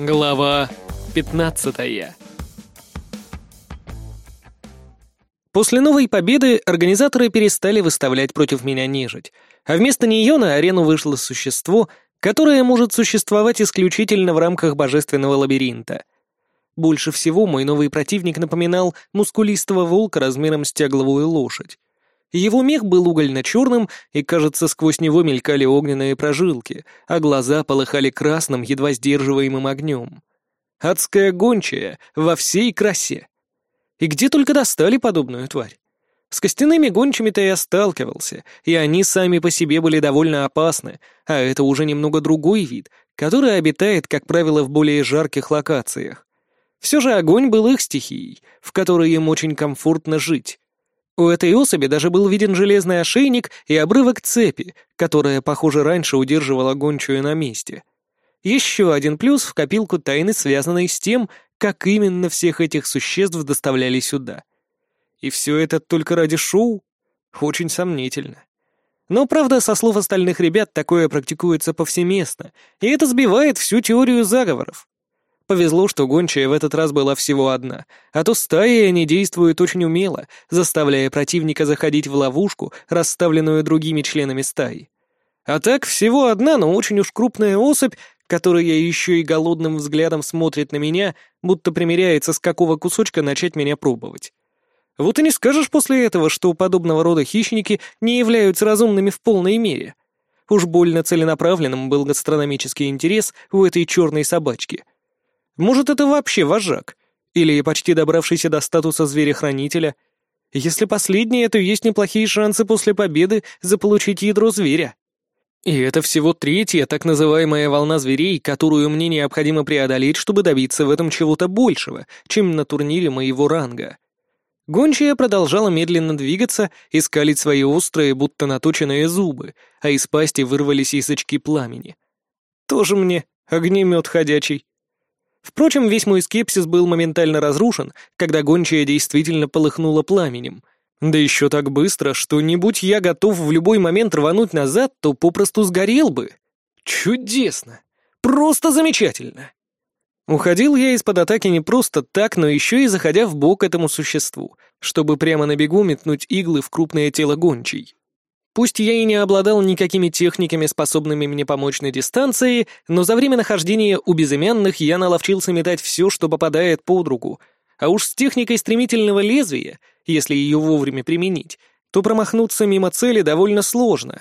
Глава 15 После новой победы организаторы перестали выставлять против меня нежить, а вместо нее на арену вышло существо, которое может существовать исключительно в рамках божественного лабиринта. Больше всего мой новый противник напоминал мускулистого волка размером с тягловую лошадь. Его мех был угольно-черным, и, кажется, сквозь него мелькали огненные прожилки, а глаза полыхали красным, едва сдерживаемым огнем. Адская гончая во всей красе. И где только достали подобную тварь? С костяными гончими-то я сталкивался, и они сами по себе были довольно опасны, а это уже немного другой вид, который обитает, как правило, в более жарких локациях. Все же огонь был их стихией, в которой им очень комфортно жить. У этой особи даже был виден железный ошейник и обрывок цепи, которая, похоже, раньше удерживала гончую на месте. Еще один плюс в копилку тайны, связанной с тем, как именно всех этих существ доставляли сюда. И все это только ради шоу? Очень сомнительно. Но, правда, со слов остальных ребят, такое практикуется повсеместно, и это сбивает всю теорию заговоров. Повезло, что гончая в этот раз была всего одна, а то стаи они действуют очень умело, заставляя противника заходить в ловушку, расставленную другими членами стаи. А так, всего одна, но очень уж крупная особь, которая еще и голодным взглядом смотрит на меня, будто примеряется, с какого кусочка начать меня пробовать. Вот и не скажешь после этого, что подобного рода хищники не являются разумными в полной мере. Уж больно целенаправленным был гастрономический интерес у этой черной собачки — может, это вообще вожак? Или почти добравшийся до статуса зверя-хранителя? Если последнее, то есть неплохие шансы после победы заполучить ядро зверя. И это всего третья так называемая волна зверей, которую мне необходимо преодолеть, чтобы добиться в этом чего-то большего, чем на турнире моего ранга. Гончая продолжала медленно двигаться и скалить свои острые, будто наточенные зубы, а из пасти вырвались язычки пламени. Тоже мне огнемет ходячий. Впрочем, весь мой скепсис был моментально разрушен, когда гончая действительно полыхнула пламенем. Да еще так быстро, что не будь я готов в любой момент рвануть назад, то попросту сгорел бы. Чудесно! Просто замечательно! Уходил я из-под атаки не просто так, но еще и заходя в бок этому существу, чтобы прямо на бегу метнуть иглы в крупное тело гончей. Пусть я и не обладал никакими техниками, способными мне помочь на дистанции, но за время нахождения у безымянных я наловчился метать все, что попадает под руку. А уж с техникой стремительного лезвия, если ее вовремя применить, то промахнуться мимо цели довольно сложно.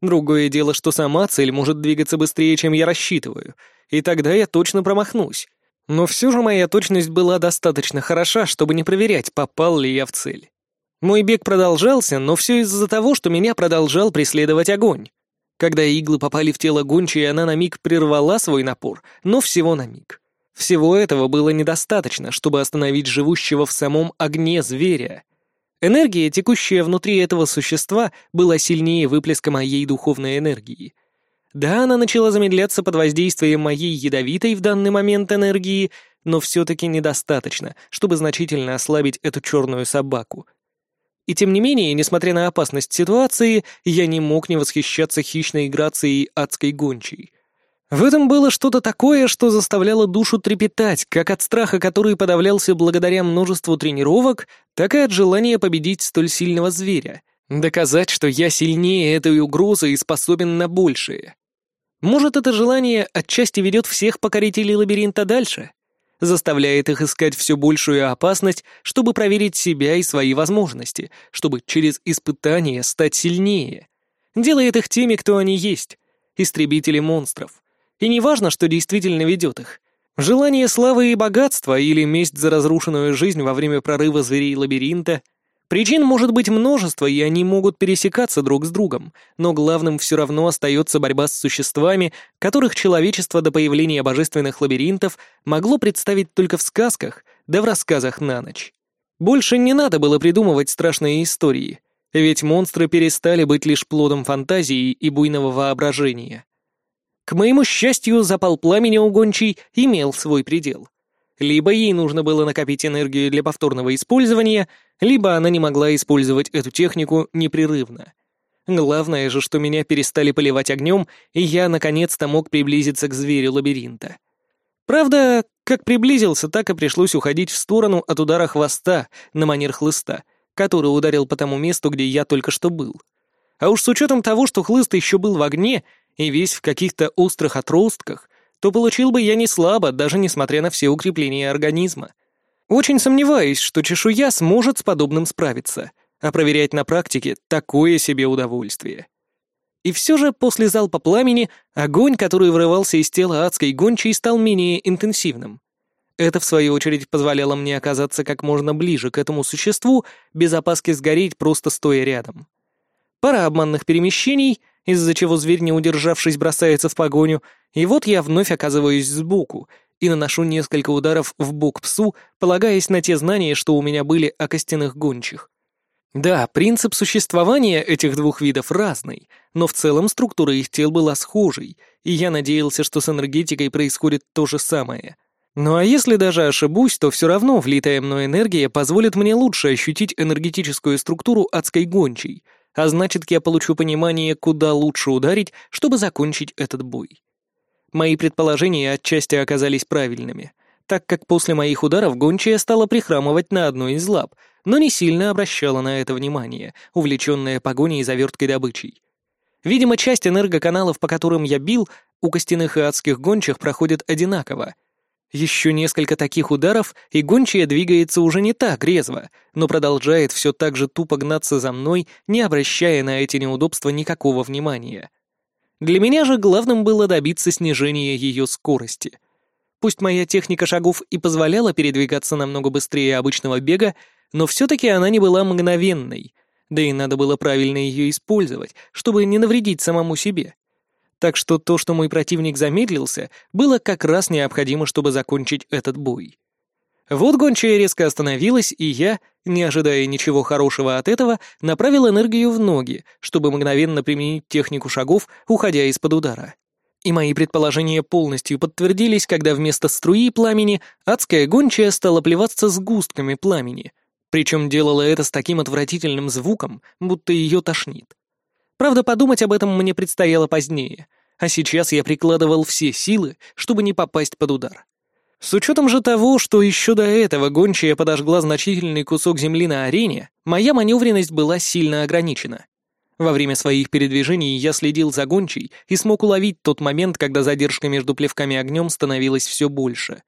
Другое дело, что сама цель может двигаться быстрее, чем я рассчитываю, и тогда я точно промахнусь. Но все же моя точность была достаточно хороша, чтобы не проверять, попал ли я в цель. Мой бег продолжался, но все из-за того, что меня продолжал преследовать огонь. Когда иглы попали в тело гончей, она на миг прервала свой напор, но всего на миг. Всего этого было недостаточно, чтобы остановить живущего в самом огне зверя. Энергия, текущая внутри этого существа, была сильнее выплеска моей духовной энергии. Да, она начала замедляться под воздействием моей ядовитой в данный момент энергии, но все-таки недостаточно, чтобы значительно ослабить эту черную собаку — и тем не менее, несмотря на опасность ситуации, я не мог не восхищаться хищной грацией адской гончей. В этом было что-то такое, что заставляло душу трепетать, как от страха, который подавлялся благодаря множеству тренировок, так и от желания победить столь сильного зверя, доказать, что я сильнее этой угрозы и способен на большее. Может, это желание отчасти ведет всех покорителей лабиринта дальше? Заставляет их искать все большую опасность, чтобы проверить себя и свои возможности, чтобы через испытания стать сильнее. Делает их теми, кто они есть, истребители монстров. И не важно, что действительно ведет их. Желание славы и богатства или месть за разрушенную жизнь во время прорыва зверей лабиринта — Причин может быть множество, и они могут пересекаться друг с другом, но главным все равно остается борьба с существами, которых человечество до появления божественных лабиринтов могло представить только в сказках, да в рассказах на ночь. Больше не надо было придумывать страшные истории, ведь монстры перестали быть лишь плодом фантазии и буйного воображения. К моему счастью, запал пламени у гончей имел свой предел — либо ей нужно было накопить энергию для повторного использования, либо она не могла использовать эту технику непрерывно. Главное же, что меня перестали поливать огнем, и я наконец-то мог приблизиться к зверю лабиринта. Правда, как приблизился, так и пришлось уходить в сторону от удара хвоста на манер хлыста, который ударил по тому месту, где я только что был. А уж с учетом того, что хлыст еще был в огне и весь в каких-то острых отростках, то получил бы я не слабо, даже несмотря на все укрепления организма. Очень сомневаюсь, что чешуя сможет с подобным справиться, а проверять на практике — такое себе удовольствие. И все же после залпа пламени огонь, который вырывался из тела адской гончей, стал менее интенсивным. Это, в свою очередь, позволяло мне оказаться как можно ближе к этому существу, без опаски сгореть, просто стоя рядом. Пара обманных перемещений, из-за чего зверь, не удержавшись, бросается в погоню, и вот я вновь оказываюсь сбоку и наношу несколько ударов в бок псу, полагаясь на те знания, что у меня были о костяных гончих. Да, принцип существования этих двух видов разный, но в целом структура их тел была схожей, и я надеялся, что с энергетикой происходит то же самое. Ну а если даже ошибусь, то все равно влитая мной энергия позволит мне лучше ощутить энергетическую структуру адской гончей, а значит, я получу понимание, куда лучше ударить, чтобы закончить этот бой. Мои предположения отчасти оказались правильными, так как после моих ударов гончая стала прихрамывать на одной из лап — но не сильно обращала на это внимание, увлеченная погоней за верткой добычей. Видимо, часть энергоканалов, по которым я бил, у костяных и адских гончих проходит одинаково. Еще несколько таких ударов, и гончая двигается уже не так резво, но продолжает все так же тупо гнаться за мной, не обращая на эти неудобства никакого внимания. Для меня же главным было добиться снижения ее скорости. Пусть моя техника шагов и позволяла передвигаться намного быстрее обычного бега, но все-таки она не была мгновенной, да и надо было правильно ее использовать, чтобы не навредить самому себе. Так что то, что мой противник замедлился, было как раз необходимо, чтобы закончить этот бой. Вот гончая резко остановилась, и я, не ожидая ничего хорошего от этого, направил энергию в ноги, чтобы мгновенно применить технику шагов, уходя из-под удара. И мои предположения полностью подтвердились, когда вместо струи пламени адская гончая стала плеваться с густками пламени — причем делала это с таким отвратительным звуком, будто ее тошнит. Правда, подумать об этом мне предстояло позднее, а сейчас я прикладывал все силы, чтобы не попасть под удар. С учетом же того, что еще до этого гончая подожгла значительный кусок земли на арене, моя маневренность была сильно ограничена. Во время своих передвижений я следил за гончей и смог уловить тот момент, когда задержка между плевками огнем становилась все больше.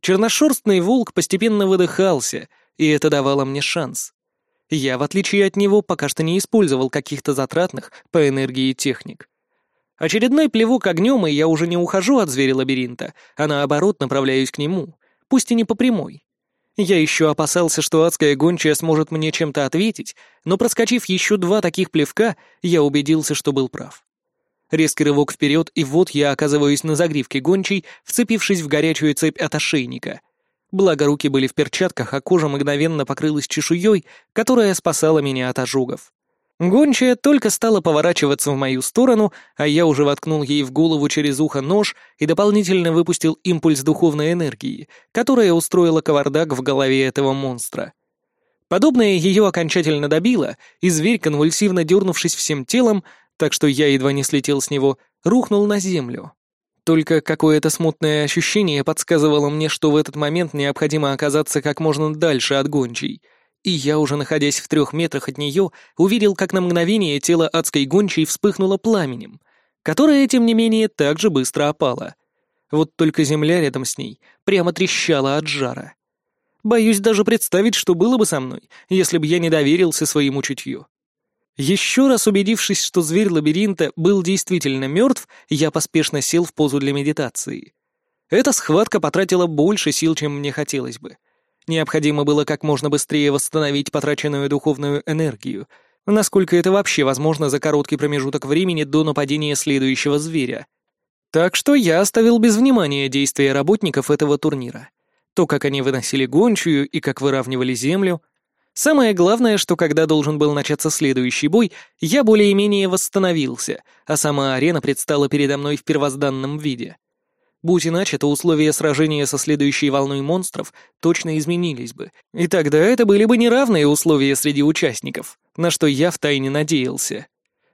Черношерстный волк постепенно выдыхался — и это давало мне шанс. Я, в отличие от него, пока что не использовал каких-то затратных по энергии техник. Очередной плевок огнем, и я уже не ухожу от зверя-лабиринта, а наоборот направляюсь к нему, пусть и не по прямой. Я еще опасался, что адская гончая сможет мне чем-то ответить, но проскочив еще два таких плевка, я убедился, что был прав. Резкий рывок вперед, и вот я оказываюсь на загривке гончей, вцепившись в горячую цепь от ошейника — Благо руки были в перчатках, а кожа мгновенно покрылась чешуей, которая спасала меня от ожогов. Гончая только стала поворачиваться в мою сторону, а я уже воткнул ей в голову через ухо нож и дополнительно выпустил импульс духовной энергии, которая устроила кавардак в голове этого монстра. Подобное ее окончательно добило, и зверь, конвульсивно дернувшись всем телом, так что я едва не слетел с него, рухнул на землю. Только какое-то смутное ощущение подсказывало мне, что в этот момент необходимо оказаться как можно дальше от гончей. И я, уже находясь в трех метрах от нее, увидел, как на мгновение тело адской гончей вспыхнуло пламенем, которое, тем не менее, также быстро опало. Вот только земля рядом с ней прямо трещала от жара. Боюсь даже представить, что было бы со мной, если бы я не доверился своему чутью. Еще раз убедившись, что зверь лабиринта был действительно мертв, я поспешно сел в позу для медитации. Эта схватка потратила больше сил, чем мне хотелось бы. Необходимо было как можно быстрее восстановить потраченную духовную энергию, насколько это вообще возможно за короткий промежуток времени до нападения следующего зверя. Так что я оставил без внимания действия работников этого турнира. То, как они выносили гончую и как выравнивали землю — Самое главное, что когда должен был начаться следующий бой, я более-менее восстановился, а сама арена предстала передо мной в первозданном виде. Будь иначе, то условия сражения со следующей волной монстров точно изменились бы, и тогда это были бы неравные условия среди участников, на что я втайне надеялся.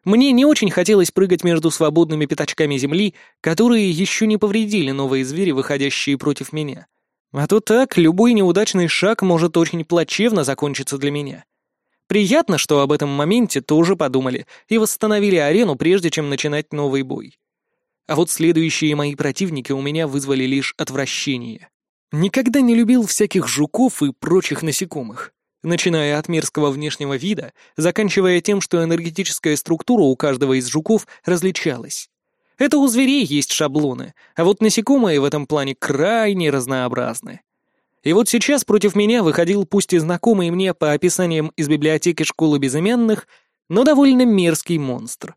Мне не очень хотелось прыгать между свободными пятачками земли, которые еще не повредили новые звери, выходящие против меня. А то так, любой неудачный шаг может очень плачевно закончиться для меня. Приятно, что об этом моменте тоже подумали и восстановили арену, прежде чем начинать новый бой. А вот следующие мои противники у меня вызвали лишь отвращение. Никогда не любил всяких жуков и прочих насекомых. Начиная от мерзкого внешнего вида, заканчивая тем, что энергетическая структура у каждого из жуков различалась. Это у зверей есть шаблоны, а вот насекомые в этом плане крайне разнообразны. И вот сейчас против меня выходил пусть и знакомый мне по описаниям из библиотеки школы безымянных, но довольно мерзкий монстр.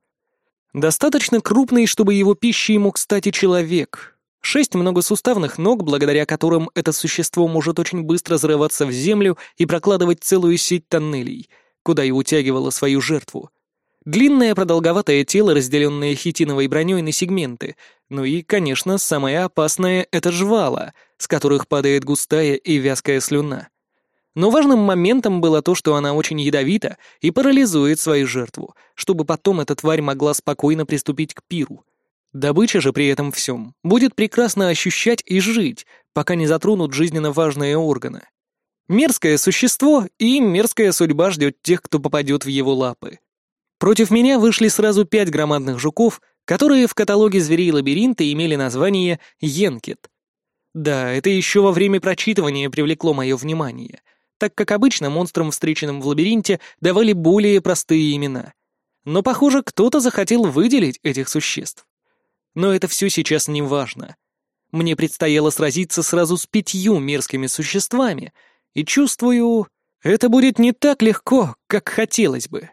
Достаточно крупный, чтобы его пищей мог стать и человек. Шесть многосуставных ног, благодаря которым это существо может очень быстро зарываться в землю и прокладывать целую сеть тоннелей, куда и утягивало свою жертву. Длинное продолговатое тело, разделенное хитиновой броней на сегменты, ну и, конечно, самое опасное — это жвала, с которых падает густая и вязкая слюна. Но важным моментом было то, что она очень ядовита и парализует свою жертву, чтобы потом эта тварь могла спокойно приступить к пиру. Добыча же при этом всем будет прекрасно ощущать и жить, пока не затронут жизненно важные органы. Мерзкое существо и мерзкая судьба ждет тех, кто попадет в его лапы. Против меня вышли сразу пять громадных жуков, которые в каталоге зверей лабиринта имели название «Йенкет». Да, это еще во время прочитывания привлекло мое внимание, так как обычно монстрам, встреченным в лабиринте, давали более простые имена. Но, похоже, кто-то захотел выделить этих существ. Но это все сейчас не важно. Мне предстояло сразиться сразу с пятью мерзкими существами, и чувствую, это будет не так легко, как хотелось бы.